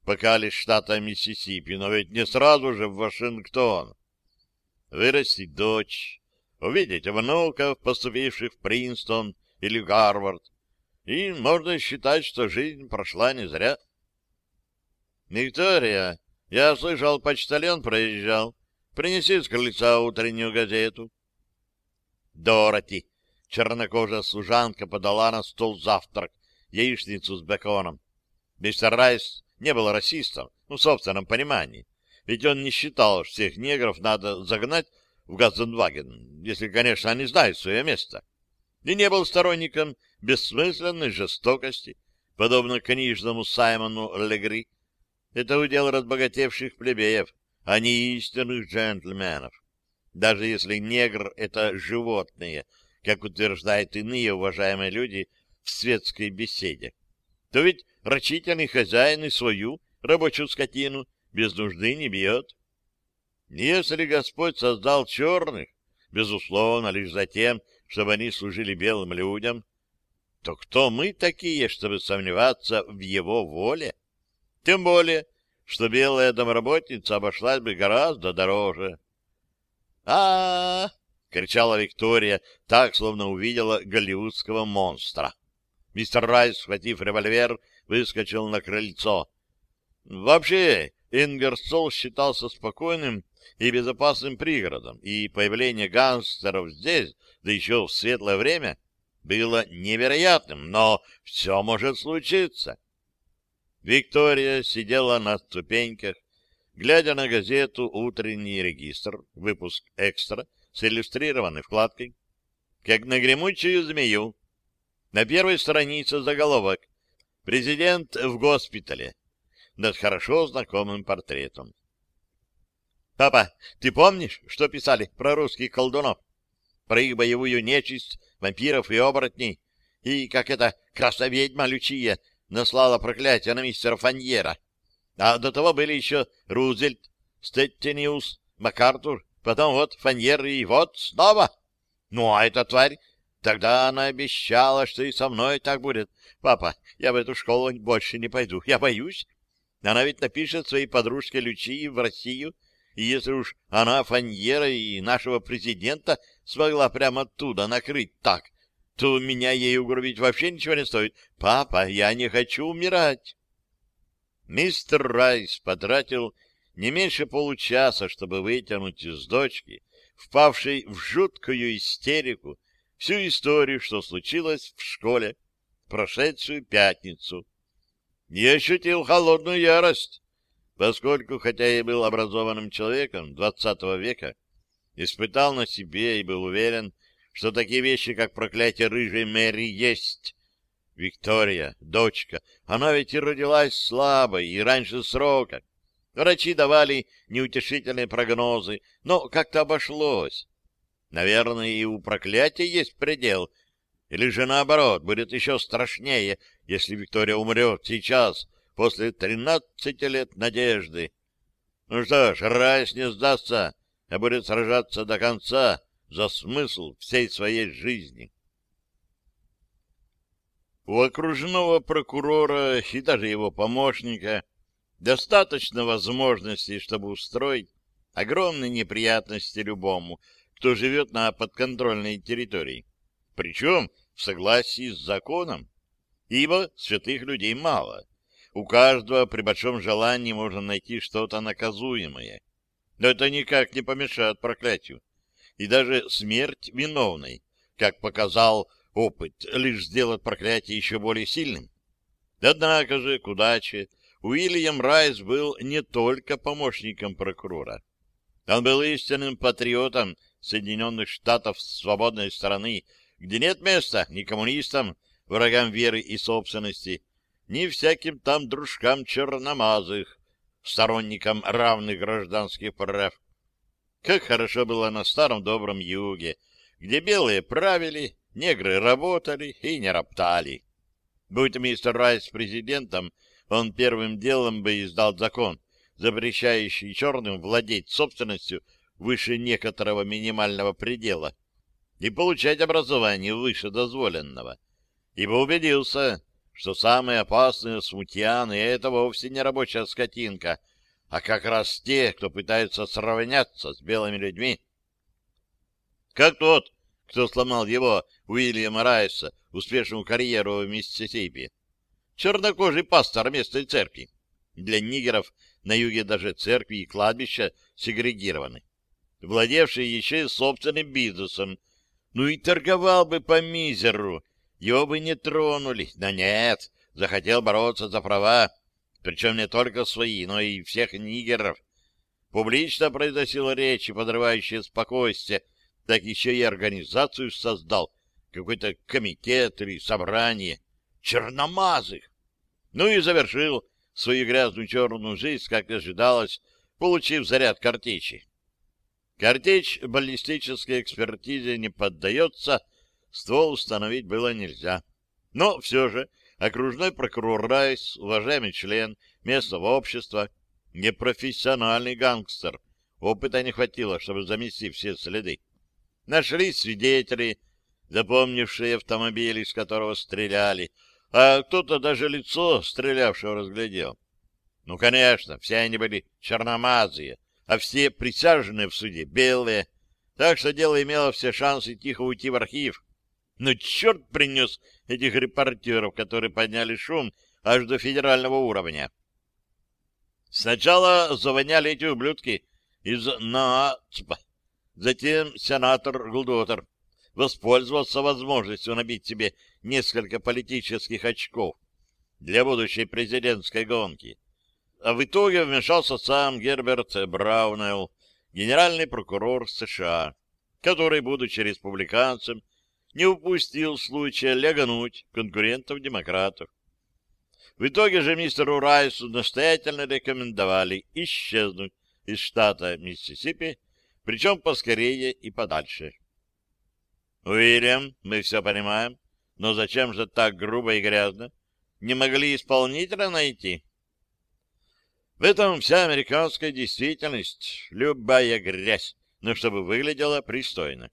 пока лишь штата Миссисипи, но ведь не сразу же в Вашингтон. Вырастить дочь, увидеть внуков, поступивших в Принстон или Гарвард, и можно считать, что жизнь прошла не зря. «Виктория, я слышал, почтальон проезжал. Принеси с крыльца утреннюю газету». «Дороти!» — чернокожая служанка подала на стол завтрак, яичницу с беконом. Мистер Райс не был расистом, ну, в собственном понимании. Ведь он не считал, что всех негров надо загнать в Газенваген, если, конечно, они знают свое место. И не был сторонником бессмысленной жестокости, подобно книжному Саймону Легри. Это удел разбогатевших плебеев, а не истинных джентльменов. Даже если негр — это животные, как утверждают иные уважаемые люди в светской беседе, то ведь рачительный хозяин и свою рабочую скотину без нужды не бьет. Если Господь создал черных, безусловно, лишь за тем, чтобы они служили белым людям, то кто мы такие, чтобы сомневаться в его воле? Тем более, что белая домработница обошлась бы гораздо дороже. а, -а, -а кричала Виктория, так, словно увидела голливудского монстра. Мистер Райс, схватив револьвер, выскочил на крыльцо. Вообще, Ингерсол считался спокойным и безопасным пригородом, и появление гангстеров здесь, да еще в светлое время, было невероятным, но все может случиться. Виктория сидела на ступеньках, глядя на газету «Утренний регистр», выпуск «Экстра» с иллюстрированной вкладкой, как на гремучую змею. На первой странице заголовок «Президент в госпитале» над хорошо знакомым портретом. «Папа, ты помнишь, что писали про русских колдунов? Про их боевую нечисть вампиров и оборотней, и как эта красаведьма Лючия наслала проклятие на мистера Фаньера. А до того были еще Рузвельт, Стеттениус, МакАртур, потом вот Фаньер и вот снова. Ну, а эта тварь, тогда она обещала, что и со мной так будет. Папа, я в эту школу больше не пойду, я боюсь. Она ведь напишет своей подружке Лючии в Россию, и если уж она Фаньера и нашего президента смогла прямо оттуда накрыть так, то меня ей угробить вообще ничего не стоит. Папа, я не хочу умирать. Мистер Райс потратил не меньше получаса, чтобы вытянуть из дочки, впавшей в жуткую истерику, всю историю, что случилось в школе прошедшую пятницу. Не ощутил холодную ярость, поскольку, хотя и был образованным человеком двадцатого века, испытал на себе и был уверен, что такие вещи, как проклятие рыжей Мэри, есть. Виктория, дочка, она ведь и родилась слабой, и раньше срока. Врачи давали неутешительные прогнозы, но как-то обошлось. Наверное, и у проклятия есть предел. Или же наоборот, будет еще страшнее, если Виктория умрет сейчас, после тринадцати лет надежды. Ну что ж, Райс не сдастся, а будет сражаться до конца за смысл всей своей жизни. У окружного прокурора и даже его помощника достаточно возможностей, чтобы устроить огромные неприятности любому, кто живет на подконтрольной территории, причем в согласии с законом, ибо святых людей мало. У каждого при большом желании можно найти что-то наказуемое. Но это никак не помешает проклятию. И даже смерть виновной, как показал опыт, лишь сделает проклятие еще более сильным. Однако же, к удаче, Уильям Райс был не только помощником прокурора. Он был истинным патриотом Соединенных Штатов свободной страны, где нет места ни коммунистам, врагам веры и собственности, ни всяким там дружкам черномазых, сторонникам равных гражданских прав. Как хорошо было на старом добром юге, где белые правили, негры работали и не роптали. Будь мистер Райс президентом, он первым делом бы издал закон, запрещающий черным владеть собственностью выше некоторого минимального предела. и получать образование выше дозволенного, ибо убедился, что самые опасные смутьяны — это вовсе не рабочая скотинка, а как раз те, кто пытается сравняться с белыми людьми. Как тот, кто сломал его, Уильяма Райса, успешную карьеру в Миссисипи. Чернокожий пастор местной церкви. Для нигеров на юге даже церкви и кладбища сегрегированы. Владевший еще и собственным бизнесом. Ну и торговал бы по мизеру. Его бы не тронули. Да нет, захотел бороться за права. Причем не только свои, но и всех нигеров. Публично произносил речи, подрывающие спокойствие, так еще и организацию создал, какой-то комитет или собрание черномазых. Ну и завершил свою грязную черную жизнь, как ожидалось, получив заряд картечи. Картечь баллистической экспертизе не поддается, ствол установить было нельзя. Но все же окружной прокурор Райс, уважаемый член местного общества, непрофессиональный гангстер, опыта не хватило, чтобы замести все следы. Нашли свидетели, запомнившие автомобиль, из которого стреляли, а кто-то даже лицо стрелявшего разглядел. Ну, конечно, все они были черномазые, а все присяжные в суде белые, так что дело имело все шансы тихо уйти в архив. Но черт принес этих репортеров, которые подняли шум аж до федерального уровня. Сначала завоняли эти ублюдки из НАЦПа, затем сенатор Гулдотер воспользовался возможностью набить себе несколько политических очков для будущей президентской гонки. А в итоге вмешался сам Герберт Браунелл, генеральный прокурор США, который, будучи республиканцем, не упустил случая лягнуть конкурентов-демократов. В итоге же мистеру Райсу настоятельно рекомендовали исчезнуть из штата Миссисипи, причем поскорее и подальше. Уильям, мы все понимаем, но зачем же так грубо и грязно? Не могли исполнителя найти? В этом вся американская действительность, любая грязь, но чтобы выглядела пристойно.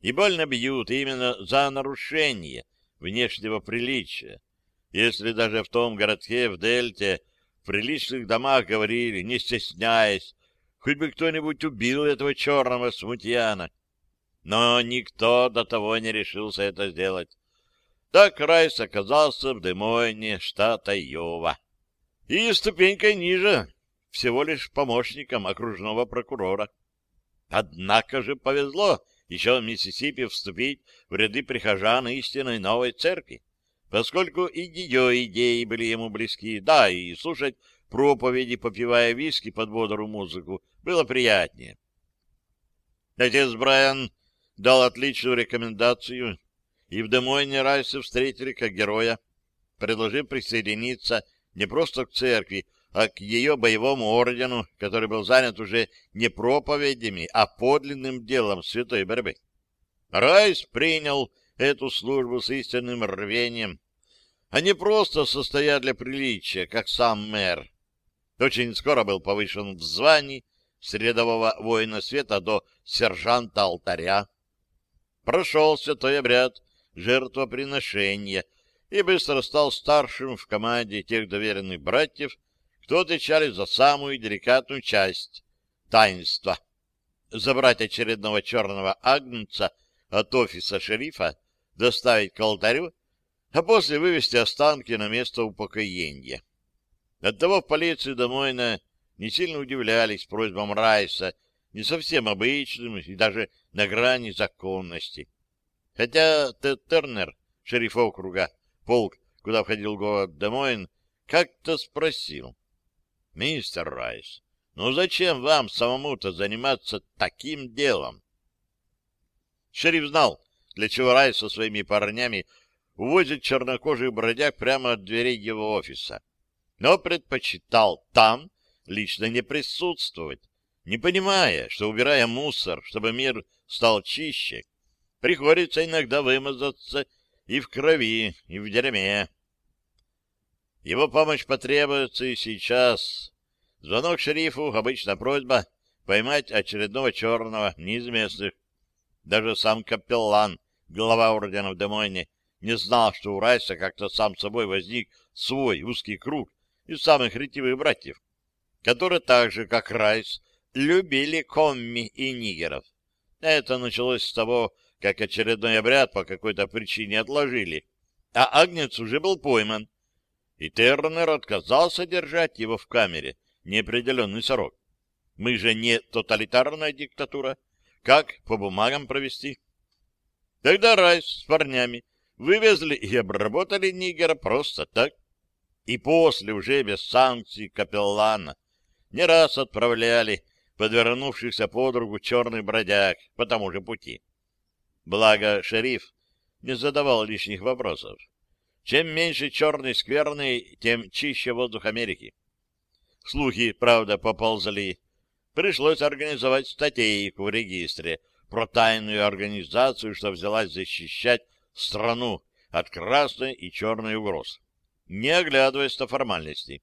И больно бьют именно за нарушение внешнего приличия. Если даже в том городке в Дельте в приличных домах говорили, не стесняясь, хоть бы кто-нибудь убил этого черного смутьяна, но никто до того не решился это сделать. Так Райс оказался в Демойне, штата Йова. И ступенькой ниже, всего лишь помощником окружного прокурора. Однако же повезло еще в Миссисипи вступить в ряды прихожан истинной новой церкви, поскольку и ее идеи были ему близки, да, и слушать проповеди, попивая виски под бодрую музыку, было приятнее. Отец Брайан дал отличную рекомендацию, и в Демойне Райса встретили как героя, предложив присоединиться не просто к церкви, а к ее боевому ордену, который был занят уже не проповедями, а подлинным делом святой борьбы. Райс принял эту службу с истинным рвением, а не просто состоя для приличия, как сам мэр. Очень скоро был повышен в звании с рядового воина света до сержанта алтаря, прошел святой обряд жертвоприношения и быстро стал старшим в команде тех доверенных братьев, кто отвечали за самую деликатную часть — таинства. Забрать очередного черного агнца от офиса шерифа, доставить к алтарю, а после вывести останки на место упокоения. Оттого в полиции Домойна не сильно удивлялись просьбам Райса не совсем обычным и даже на грани законности. Хотя Тед Тернер, шериф округа, полк, куда входил город Демойн, как-то спросил. — Мистер Райс, ну зачем вам самому-то заниматься таким делом? Шериф знал, для чего Райс со своими парнями увозит чернокожих бродяг прямо от дверей его офиса, но предпочитал там лично не присутствовать, не понимая, что, убирая мусор, чтобы мир стал чище, приходится иногда вымазаться и в крови, и в дерьме. Его помощь потребуется и сейчас. Звонок шерифу — обычная просьба поймать очередного черного, не. Даже сам капеллан, глава ордена в Демойне, не знал, что у Райса как-то сам собой возник свой узкий круг из самых ретивых братьев, которые так же, как Райс, любили комми и нигеров. Это началось с того, как очередной обряд по какой-то причине отложили, а Агнец уже был пойман, и Тернер отказался держать его в камере неопределенный срок. Мы же не тоталитарная диктатура. Как по бумагам провести? Тогда Райс с парнями вывезли и обработали Нигера просто так. И после, уже без санкций капеллана, не раз отправляли подвернувшихся подругу черных бродяг по тому же пути. Благо, шериф не задавал лишних вопросов. Чем меньше черный скверный, тем чище воздух Америки. Слухи, правда, поползли. Пришлось организовать статейку в регистре про тайную организацию, что взялась защищать страну от красной и черной угроз, не оглядываясь на формальности.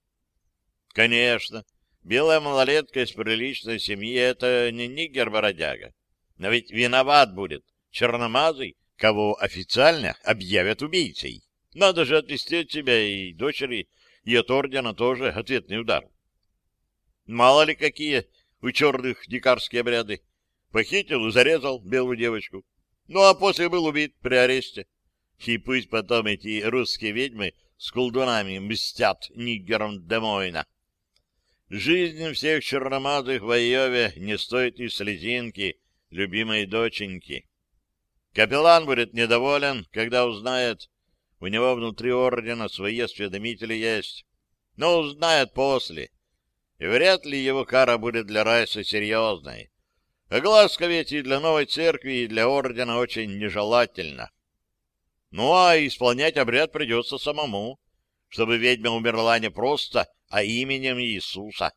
Конечно, белая малолетка из приличной семьи — это не нигер-бородяга. Но ведь виноват будет черномазый, кого официально объявят убийцей. Надо же отвести от себя и дочери, и от ордена тоже ответный удар. Мало ли какие у черных дикарские обряды. Похитил и зарезал белую девочку. Ну, а после был убит при аресте. И пусть потом эти русские ведьмы с колдунами мстят нигерам Демойна. Жизнь всех черномазых в Айове не стоит и слезинки любимой доченьки. Капеллан будет недоволен, когда узнает, у него внутри ордена свои осведомители есть. Но узнает после. И вряд ли его кара будет для Райса серьезной. Огласка ведь и для новой церкви, и для ордена очень нежелательно. Ну, а исполнять обряд придется самому, чтобы ведьма умерла не просто, а именем Иисуса,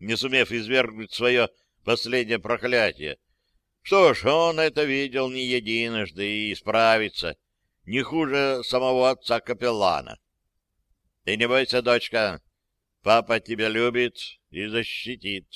не сумев извергнуть свое последнее проклятие, что ж, он это видел не единожды и справится не хуже самого отца капеллана. Ты не бойся, дочка, папа тебя любит и защитит.